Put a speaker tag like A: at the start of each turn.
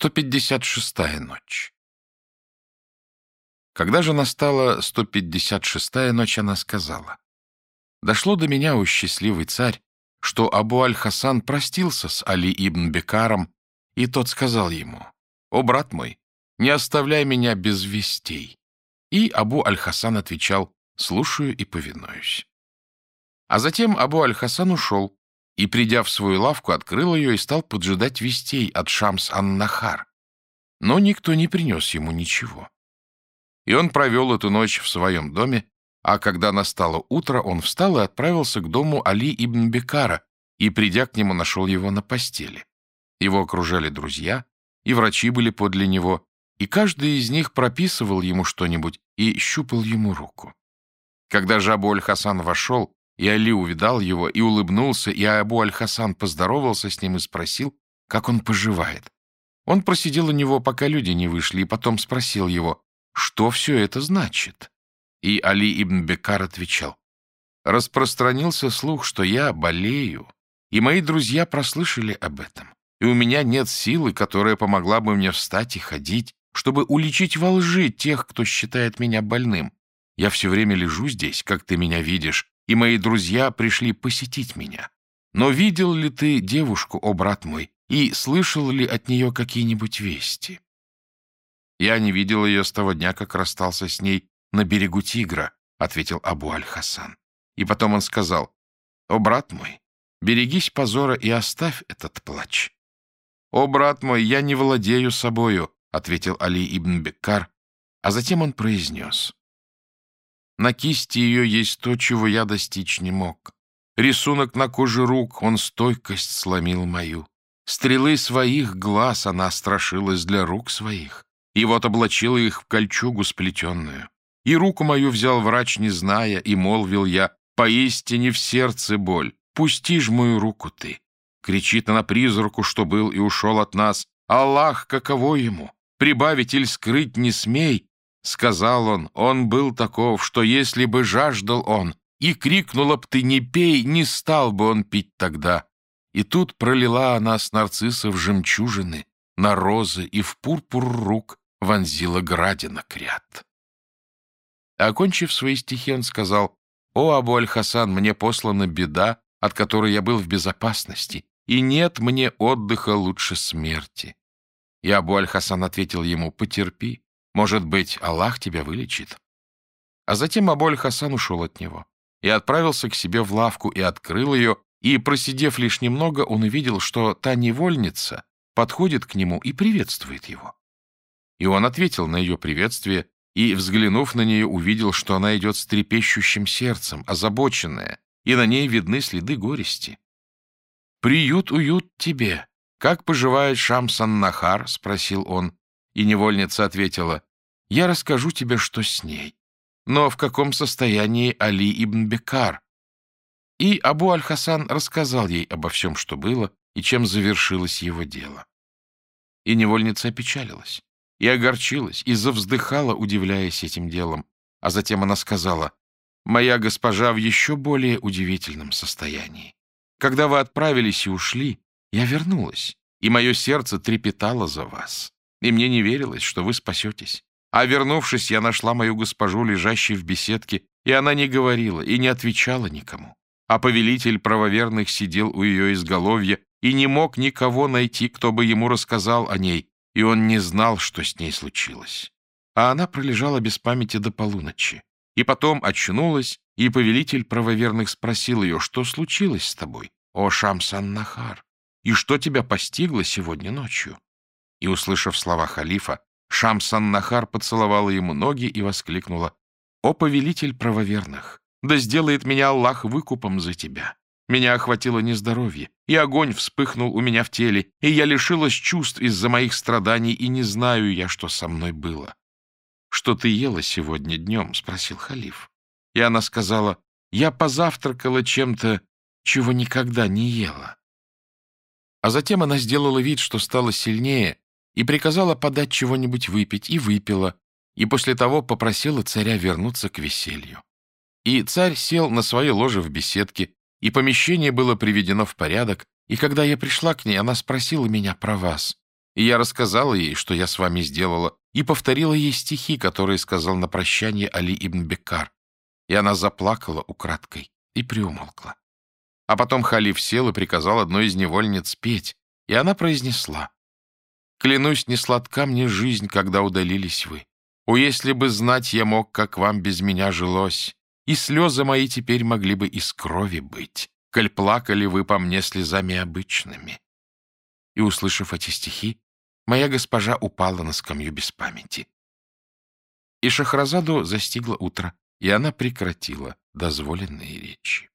A: 156-я ночь. Когда же настала 156-я ночь, она сказала, «Дошло до меня, о счастливый царь, что Абу Аль-Хасан простился с Али ибн Бекаром, и тот сказал ему, «О, брат мой, не оставляй меня без вестей». И Абу Аль-Хасан отвечал, «Слушаю и повинуюсь». А затем Абу Аль-Хасан ушел, и, придя в свою лавку, открыл ее и стал поджидать вестей от Шамс-ан-Нахар. Но никто не принес ему ничего. И он провел эту ночь в своем доме, а когда настало утро, он встал и отправился к дому Али ибн Бекара, и, придя к нему, нашел его на постели. Его окружали друзья, и врачи были подле него, и каждый из них прописывал ему что-нибудь и щупал ему руку. Когда же Абу-Аль-Хасан вошел, и Али увидал его и улыбнулся, и Абу Аль-Хасан поздоровался с ним и спросил, как он поживает. Он просидел у него, пока люди не вышли, и потом спросил его, что все это значит. И Али ибн Бекар отвечал, «Распространился слух, что я болею, и мои друзья прослышали об этом, и у меня нет силы, которая помогла бы мне встать и ходить, чтобы уличить во лжи тех, кто считает меня больным. Я все время лежу здесь, как ты меня видишь, и мои друзья пришли посетить меня. Но видел ли ты девушку, о брат мой, и слышал ли от нее какие-нибудь вести? Я не видел ее с того дня, как расстался с ней на берегу Тигра, ответил Абу Аль-Хасан. И потом он сказал, о брат мой, берегись позора и оставь этот плач. О брат мой, я не владею собою, ответил Али ибн Беккар, а затем он произнес, на кисти ее есть то, чего я достичь не мог. Рисунок на коже рук, он стойкость сломил мою. Стрелы своих глаз она страшилась для рук своих. И вот облачила их в кольчугу сплетенную. И руку мою взял врач, не зная, и молвил я, «Поистине в сердце боль, пусти ж мою руку ты». Кричит она призраку, что был и ушел от нас. «Аллах, каково ему? Прибавить или скрыть не смей, Сказал он, он был таков, что если бы жаждал он, и крикнула б ты «не пей», не стал бы он пить тогда. И тут пролила она с нарциссов жемчужины на розы и в пурпур рук вонзила градина крят. Окончив свои стихи, он сказал, «О, Абу Аль-Хасан, мне послана беда, от которой я был в безопасности, и нет мне отдыха лучше смерти». И Абу Аль-Хасан ответил ему, «Потерпи, может быть, Аллах тебя вылечит?» А затем Аболь Хасан ушел от него и отправился к себе в лавку и открыл ее, и, просидев лишь немного, он увидел, что та невольница подходит к нему и приветствует его. И он ответил на ее приветствие и, взглянув на нее, увидел, что она идет с трепещущим сердцем, озабоченная, и на ней видны следы горести. «Приют-уют тебе! Как поживает Шамсан-Нахар?» — спросил он. И невольница ответила, я расскажу тебе, что с ней. Но в каком состоянии Али ибн Бекар? И Абу Аль-Хасан рассказал ей обо всем, что было, и чем завершилось его дело. И невольница опечалилась, и огорчилась, и завздыхала, удивляясь этим делом. А затем она сказала, «Моя госпожа в еще более удивительном состоянии. Когда вы отправились и ушли, я вернулась, и мое сердце трепетало за вас, и мне не верилось, что вы спасетесь. А вернувшись, я нашла мою госпожу, лежащей в беседке, и она не говорила и не отвечала никому. А повелитель правоверных сидел у ее изголовья и не мог никого найти, кто бы ему рассказал о ней, и он не знал, что с ней случилось. А она пролежала без памяти до полуночи. И потом очнулась, и повелитель правоверных спросил ее, что случилось с тобой, о Шамсан-Нахар, и что тебя постигло сегодня ночью. И, услышав слова халифа, Шамсан-Нахар поцеловала ему ноги и воскликнула. «О, повелитель правоверных! Да сделает меня Аллах выкупом за тебя! Меня охватило нездоровье, и огонь вспыхнул у меня в теле, и я лишилась чувств из-за моих страданий, и не знаю я, что со мной было». «Что ты ела сегодня днем?» — спросил халиф. И она сказала, «Я позавтракала чем-то, чего никогда не ела». А затем она сделала вид, что стала сильнее, и приказала подать чего-нибудь выпить, и выпила, и после того попросила царя вернуться к веселью. И царь сел на свое ложе в беседке, и помещение было приведено в порядок, и когда я пришла к ней, она спросила меня про вас. И я рассказала ей, что я с вами сделала, и повторила ей стихи, которые сказал на прощание Али ибн Бекар. И она заплакала украдкой и приумолкла. А потом халиф сел и приказал одной из невольниц петь, и она произнесла. «Клянусь, не сладка мне жизнь, когда удалились вы. О, если бы знать я мог, как вам без меня жилось, и слезы мои теперь могли бы из крови быть, коль плакали вы по мне слезами обычными». И, услышав эти стихи, моя госпожа упала на скамью без памяти. И Шахразаду застигло утро, и она прекратила дозволенные речи.